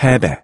تابع